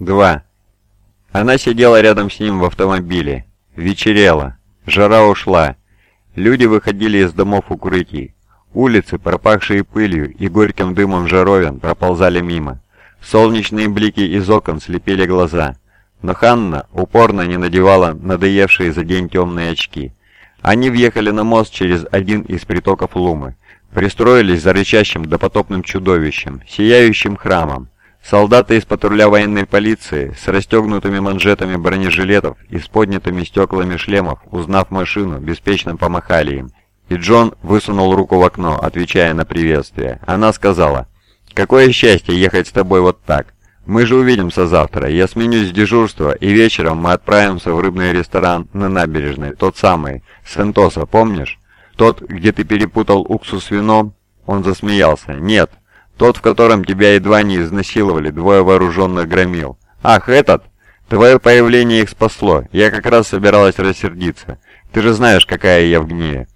2. Она сидела рядом с ним в автомобиле. Вечерело. Жара ушла. Люди выходили из домов укрытий. Улицы, пропахшие пылью и горьким дымом жаровин, проползали мимо. Солнечные блики из окон слепили глаза. Но Ханна упорно не надевала надоевшие за день темные очки. Они въехали на мост через один из притоков Лумы. Пристроились за рычащим допотопным чудовищем, сияющим храмом. Солдаты из патруля военной полиции с расстегнутыми манжетами бронежилетов и с поднятыми стеклами шлемов, узнав машину, беспечно помахали им. И Джон высунул руку в окно, отвечая на приветствие. Она сказала, «Какое счастье ехать с тобой вот так. Мы же увидимся завтра. Я сменюсь с дежурства, и вечером мы отправимся в рыбный ресторан на набережной, тот самый, Сентоса, помнишь? Тот, где ты перепутал уксус с вином?» Он засмеялся. «Нет, тот, в котором тебя едва не изнасиловали двое вооруженных громил. Ах, этот? Твое появление их спасло. Я как раз собиралась рассердиться. Ты же знаешь, какая я в гневе.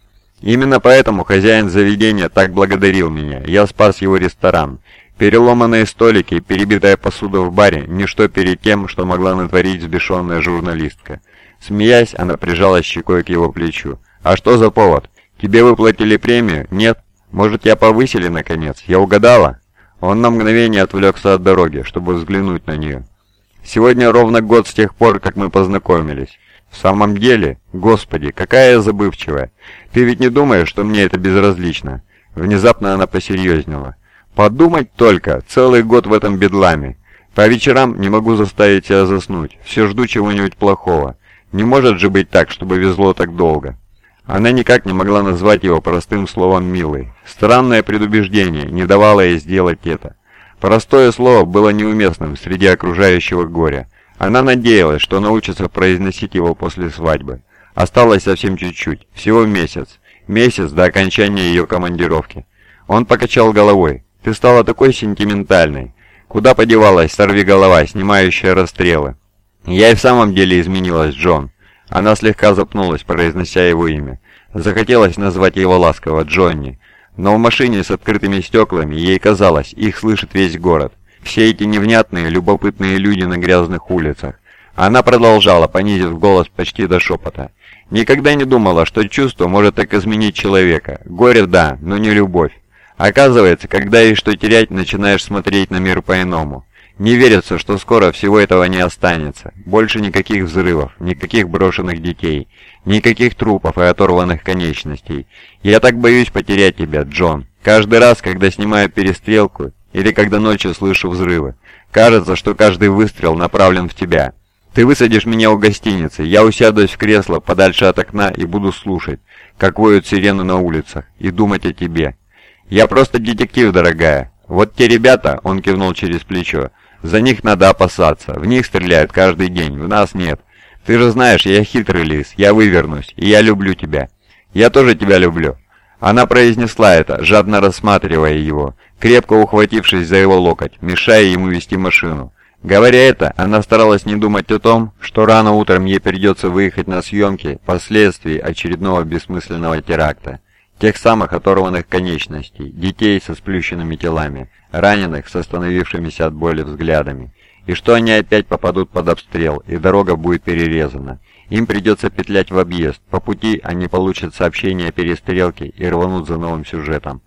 Именно поэтому хозяин заведения так благодарил меня. Я спас его ресторан. Переломанные столики, перебитая посуда в баре – ничто перед тем, что могла натворить взбешенная журналистка. Смеясь, она прижалась щекой к его плечу. «А что за повод? Тебе выплатили премию? Нет? Может, тебя повысили, наконец? Я угадала?» Он на мгновение отвлекся от дороги, чтобы взглянуть на нее. «Сегодня ровно год с тех пор, как мы познакомились. В самом деле, господи, какая я забывчивая. Ты ведь не думаешь, что мне это безразлично?» Внезапно она посерьезнела. «Подумать только, целый год в этом бедламе. По вечерам не могу заставить себя заснуть, все жду чего-нибудь плохого. Не может же быть так, чтобы везло так долго». Она никак не могла назвать его простым словом «милый». Странное предубеждение не давало ей сделать это. Простое слово было неуместным среди окружающего горя. Она надеялась, что научится произносить его после свадьбы. Осталось совсем чуть-чуть, всего месяц. Месяц до окончания ее командировки. Он покачал головой. «Ты стала такой сентиментальной. Куда подевалась сорвиголова, снимающая расстрелы?» «Я и в самом деле изменилась, Джон. Она слегка запнулась, произнося его имя. Захотелось назвать его ласково Джонни, но в машине с открытыми стеклами ей казалось, их слышит весь город. Все эти невнятные, любопытные люди на грязных улицах. Она продолжала, понизив голос почти до шепота. Никогда не думала, что чувство может так изменить человека. Горе да, но не любовь. Оказывается, когда есть что терять, начинаешь смотреть на мир по-иному. Не верится, что скоро всего этого не останется. Больше никаких взрывов, никаких брошенных детей, никаких трупов и оторванных конечностей. Я так боюсь потерять тебя, Джон. Каждый раз, когда снимаю перестрелку, или когда ночью слышу взрывы, кажется, что каждый выстрел направлен в тебя. Ты высадишь меня у гостиницы, я усядусь в кресло подальше от окна и буду слушать, как воют сирены на улицах, и думать о тебе. Я просто детектив, дорогая. Вот те ребята, он кивнул через плечо, за них надо опасаться. В них стреляют каждый день, в нас нет. Ты же знаешь, я хитрый лис, я вывернусь, и я люблю тебя. Я тоже тебя люблю». Она произнесла это, жадно рассматривая его, крепко ухватившись за его локоть, мешая ему вести машину. Говоря это, она старалась не думать о том, что рано утром ей придется выехать на съемки последствий очередного бессмысленного теракта. Тех самых оторванных конечностей, детей со сплющенными телами, раненых с остановившимися от боли взглядами, и что они опять попадут под обстрел, и дорога будет перерезана. Им придется петлять в объезд, по пути они получат сообщение о перестрелке и рванут за новым сюжетом.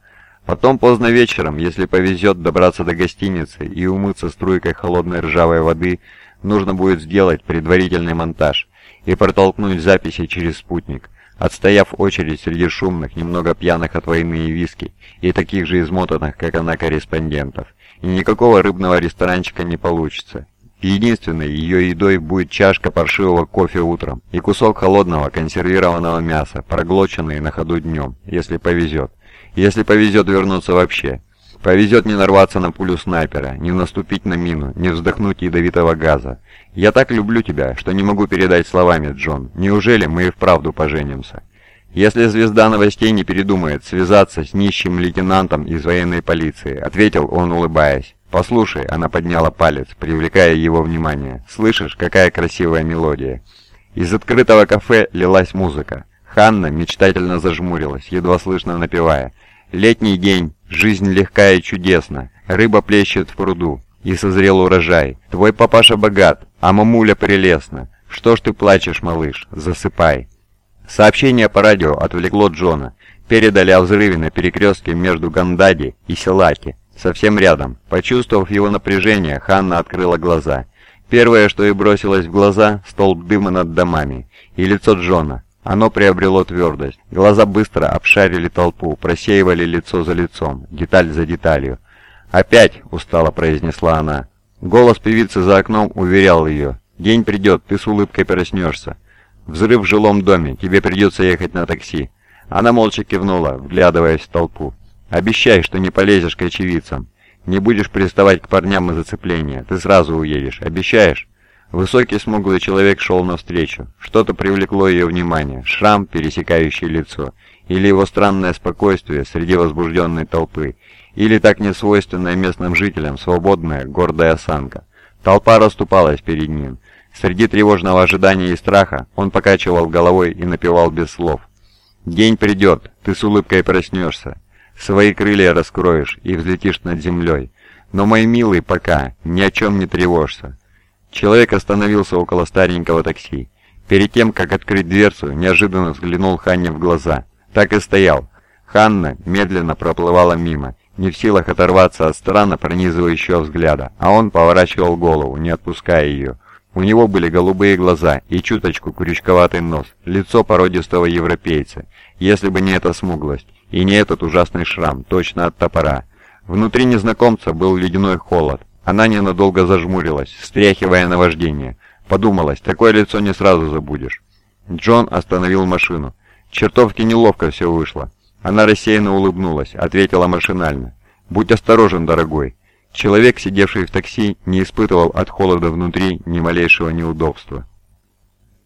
Потом поздно вечером, если повезет добраться до гостиницы и умыться струйкой холодной ржавой воды, нужно будет сделать предварительный монтаж и протолкнуть записи через спутник. Отстояв очередь среди шумных, немного пьяных от войны и виски, и таких же измотанных, как она, корреспондентов. И никакого рыбного ресторанчика не получится. Единственной ее едой будет чашка паршивого кофе утром и кусок холодного консервированного мяса, проглоченный на ходу днем, если повезет. Если повезет вернуться вообще. Повезет не нарваться на пулю снайпера, не наступить на мину, не вздохнуть ядовитого газа. Я так люблю тебя, что не могу передать словами, Джон. Неужели мы и вправду поженимся? Если звезда новостей не передумает связаться с нищим лейтенантом из военной полиции, ответил он, улыбаясь. «Послушай», — она подняла палец, привлекая его внимание. «Слышишь, какая красивая мелодия?» Из открытого кафе лилась музыка. Ханна мечтательно зажмурилась, едва слышно напевая. «Летний день, жизнь легкая и чудесна, рыба плещет в пруду, и созрел урожай. Твой папаша богат, а мамуля прелестна. Что ж ты плачешь, малыш? Засыпай. Сообщение по радио отвлекло Джона. Передали о взрыве на перекрестке между Гандади и Селаки. Совсем рядом. Почувствовав его напряжение, Ханна открыла глаза. Первое, что ей бросилось в глаза, столб дыма над домами. И лицо Джона. Оно приобрело твердость. Глаза быстро обшарили толпу, просеивали лицо за лицом, деталь за деталью. «Опять!» — устало произнесла она. Голос певицы за окном уверял ее. «День придет, ты с улыбкой проснешься. Взрыв в жилом доме, тебе придется ехать на такси». Она молча кивнула, вглядываясь в толпу. «Обещай, что не полезешь к очевидцам. Не будешь приставать к парням из зацепления. Ты сразу уедешь. Обещаешь?» Высокий смуглый человек шел навстречу. Что-то привлекло ее внимание. Шрам, пересекающий лицо. Или его странное спокойствие среди возбужденной толпы. Или так несвойственная местным жителям свободная, гордая осанка. Толпа расступалась перед ним. Среди тревожного ожидания и страха он покачивал головой и напевал без слов. «День придет, ты с улыбкой проснешься. Свои крылья раскроешь и взлетишь над землей. Но, мой милый, пока, ни о чем не тревожься. Человек остановился около старенького такси. Перед тем, как открыть дверцу, неожиданно взглянул Ханне в глаза. Так и стоял. Ханна медленно проплывала мимо, не в силах оторваться от странно пронизывающего взгляда, а он поворачивал голову, не отпуская ее. У него были голубые глаза и чуточку крючковатый нос, лицо породистого европейца, если бы не эта смуглость и не этот ужасный шрам, точно от топора. Внутри незнакомца был ледяной холод, она ненадолго зажмурилась, стряхивая наваждение. Подумалось, такое лицо не сразу забудешь. Джон остановил машину. Чертовски неловко все вышло. Она рассеянно улыбнулась, ответила машинально. «Будь осторожен, дорогой». Человек, сидевший в такси, не испытывал от холода внутри ни малейшего неудобства.